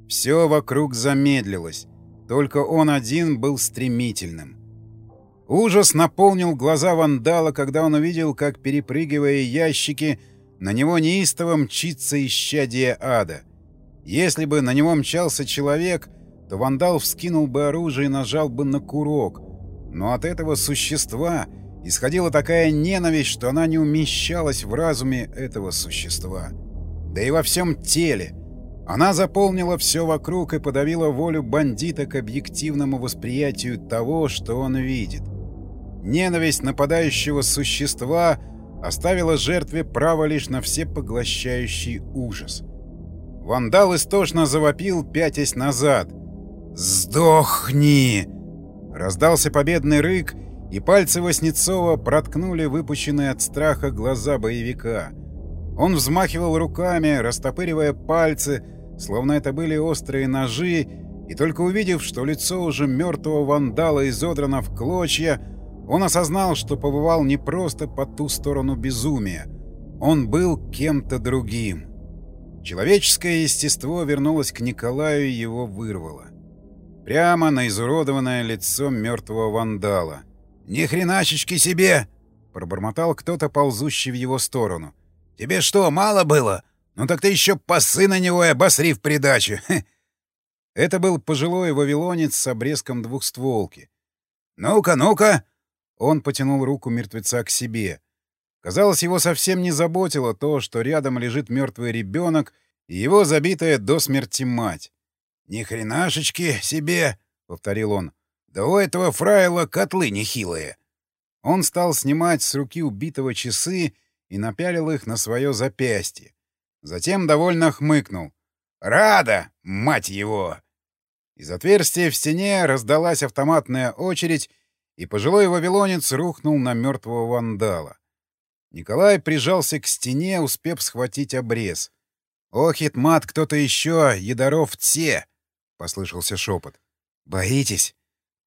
S1: Все вокруг замедлилось. Только он один был стремительным. Ужас наполнил глаза вандала, когда он увидел, как, перепрыгивая ящики, на него неистово мчится исчадие ада. Если бы на него мчался человек, то вандал вскинул бы оружие и нажал бы на курок. Но от этого существа исходила такая ненависть, что она не умещалась в разуме этого существа. Да и во всем теле — она заполнила все вокруг и подавила волю бандита к объективному восприятию того, что он видит. Ненависть нападающего существа оставила жертве право лишь на всепоглощающий ужас. Вандал истошно завопил, пятясь назад. «Сдохни!» Раздался победный рык, и пальцы Васнецова проткнули выпущенные от страха глаза боевика. Он взмахивал руками, растопыривая пальцы, словно это были острые ножи, и только увидев, что лицо уже мертвого вандала изодрано в клочья, он осознал, что побывал не просто по ту сторону безумия. Он был кем-то другим. Человеческое естество вернулось к Николаю и его вырвало. Прямо на изуродованное лицо мертвого вандала. «Ни хреначечки себе!» — пробормотал кто-то, ползущий в его сторону. «Тебе что, мало было? Ну так ты еще пасы на него и обосри в придачу. [laughs] Это был пожилой вавилонец с обрезком двухстволки. «Ну-ка, ну-ка!» Он потянул руку мертвеца к себе. Казалось, его совсем не заботило то, что рядом лежит мертвый ребенок и его забитая до смерти мать. «Ни хренашечки себе!» — повторил он. «Да у этого фрайла котлы нехилые!» Он стал снимать с руки убитого часы и напялил их на свое запястье. Затем довольно хмыкнул. «Рада, мать его!» Из отверстия в стене раздалась автоматная очередь, и пожилой вавилонец рухнул на мертвого вандала. Николай прижался к стене, успев схватить обрез. «Охит, мат, кто-то еще, Едоров те!» — послышался шепот. «Боитесь?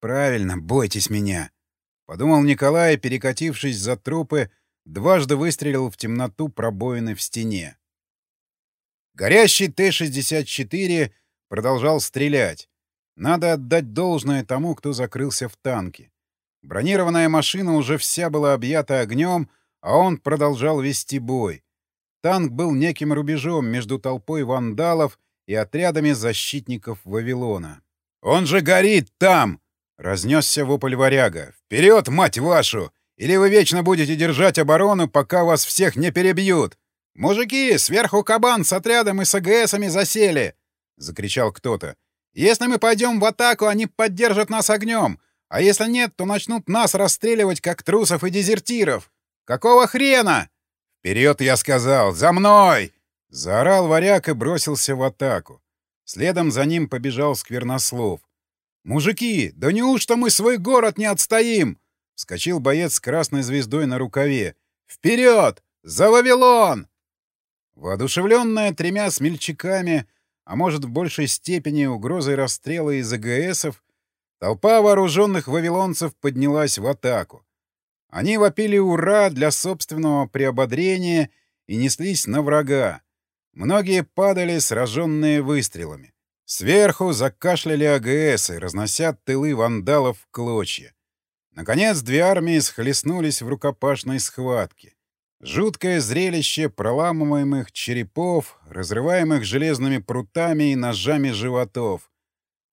S1: Правильно, бойтесь меня!» — подумал Николай, перекатившись за трупы, дважды выстрелил в темноту пробоины в стене. Горящий Т-64 продолжал стрелять. Надо отдать должное тому, кто закрылся в танке. Бронированная машина уже вся была объята огнем, а он продолжал вести бой. Танк был неким рубежом между толпой вандалов и отрядами защитников Вавилона. «Он же горит там!» — разнесся вопль варяга. «Вперед, мать вашу! Или вы вечно будете держать оборону, пока вас всех не перебьют!» «Мужики, сверху кабан с отрядом и с АГСами засели!» — закричал кто-то. «Если мы пойдем в атаку, они поддержат нас огнем, а если нет, то начнут нас расстреливать, как трусов и дезертиров. Какого хрена?» «Вперед, я сказал! За мной!» — заорал варяг и бросился в атаку. Следом за ним побежал Сквернослов. «Мужики, да неужто мы свой город не отстоим?» — вскочил боец с красной звездой на рукаве. «Вперед! За Вавилон!» Воодушевленная тремя смельчаками, а может в большей степени угрозой расстрела из АГСов, толпа вооруженных вавилонцев поднялась в атаку. Они вопили «Ура!» для собственного приободрения и неслись на врага. Многие падали, сраженные выстрелами. Сверху закашляли АГСы, разнося тылы вандалов в клочья. Наконец, две армии схлестнулись в рукопашной схватке. Жуткое зрелище проламываемых черепов, разрываемых железными прутами и ножами животов.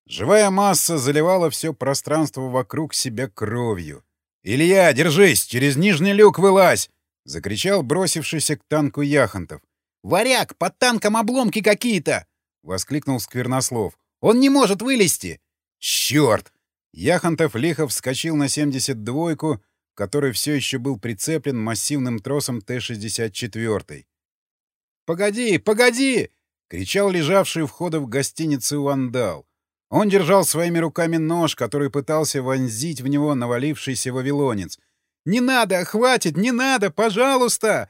S1: Живая масса заливала все пространство вокруг себя кровью. «Илья, держись! Через нижний люк вылазь!» — закричал бросившийся к танку Яхонтов.
S2: «Варяг, под танком обломки какие-то!» — воскликнул Сквернослов. «Он не может вылезти!»
S1: «Черт!» Яхонтов лихо вскочил на 72-ку, который все еще был прицеплен массивным тросом Т-64. «Погоди, погоди!» — кричал лежавший у входа в гостиницу вандал. Он держал своими руками нож, который пытался вонзить в него навалившийся вавилонец. «Не надо! Хватит! Не надо! Пожалуйста!»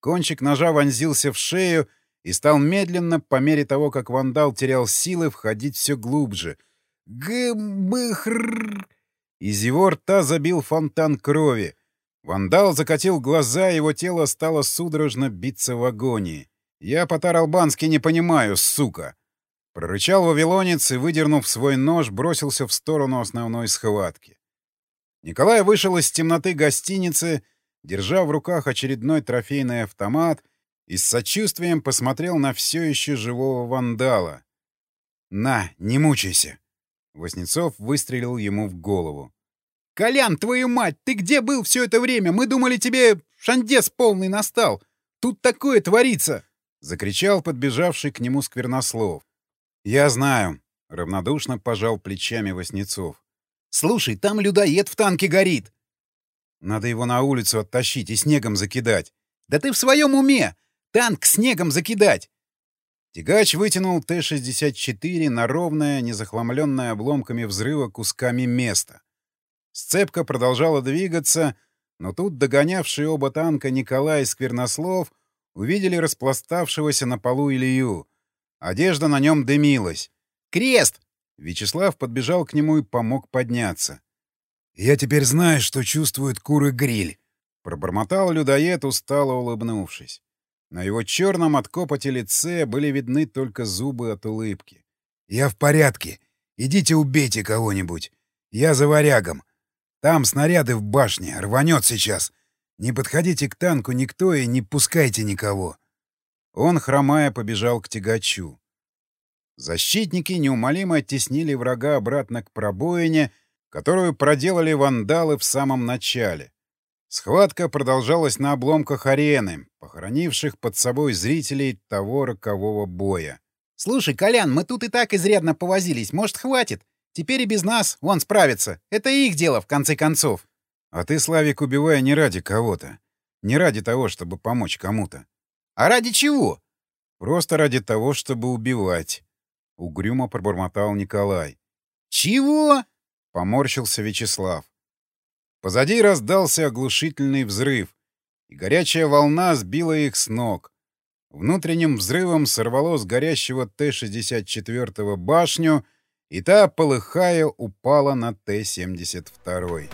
S1: Кончик ножа вонзился в шею и стал медленно, по мере того, как вандал терял силы, входить все глубже. «Г-б-хр...» Из его рта забил фонтан крови. Вандал закатил глаза, его тело стало судорожно биться в агонии. «Я по-таралбански не понимаю, сука!» Прорычал вавилонец и, выдернув свой нож, бросился в сторону основной схватки. Николай вышел из темноты гостиницы, держа в руках очередной трофейный автомат и с сочувствием посмотрел на все еще живого вандала. «На, не мучайся!» Воснецов выстрелил ему в голову.
S2: «Колян, твою мать, ты где был все это время? Мы думали, тебе шандес полный настал! Тут такое творится!»
S1: — закричал подбежавший к нему сквернослов. «Я знаю», — равнодушно пожал плечами Васнецов.
S2: «Слушай, там людоед в танке горит!»
S1: «Надо его на улицу оттащить и снегом закидать».
S2: «Да ты в своем уме! Танк снегом закидать!»
S1: Тягач вытянул Т-64 на ровное, незахламленное обломками взрыва кусками место. Сцепка продолжала двигаться, но тут догонявшие оба танка Николай Сквернослов увидели распластавшегося на полу Илью — Одежда на нем дымилась.
S2: «Крест!»
S1: Вячеслав подбежал к нему и помог подняться. «Я теперь знаю, что чувствует куры-гриль», — пробормотал людоед, устало улыбнувшись. На его черном от копоти лице были видны только зубы от улыбки. «Я в порядке. Идите убейте кого-нибудь. Я за варягом. Там снаряды в башне. Рванет сейчас. Не подходите к танку никто и не пускайте никого». Он, хромая, побежал к тягачу. Защитники неумолимо оттеснили врага обратно к пробоине, которую проделали вандалы в самом начале. Схватка продолжалась на обломках арены, похоронивших под собой зрителей того рокового боя.
S2: «Слушай, Колян, мы тут и так изрядно повозились. Может, хватит? Теперь и без нас он справится. Это их дело, в конце концов».
S1: «А ты, Славик, убивая не ради кого-то. Не ради того, чтобы помочь кому-то.
S2: А ради чего?
S1: Просто ради того, чтобы убивать. Угрюмо пробормотал Николай.
S2: Чего?
S1: Поморщился Вячеслав. Позади раздался оглушительный взрыв, и горячая волна сбила их с ног. Внутренним взрывом сорвало с горящего Т-64 башню, и та, полыхая, упала на Т-72.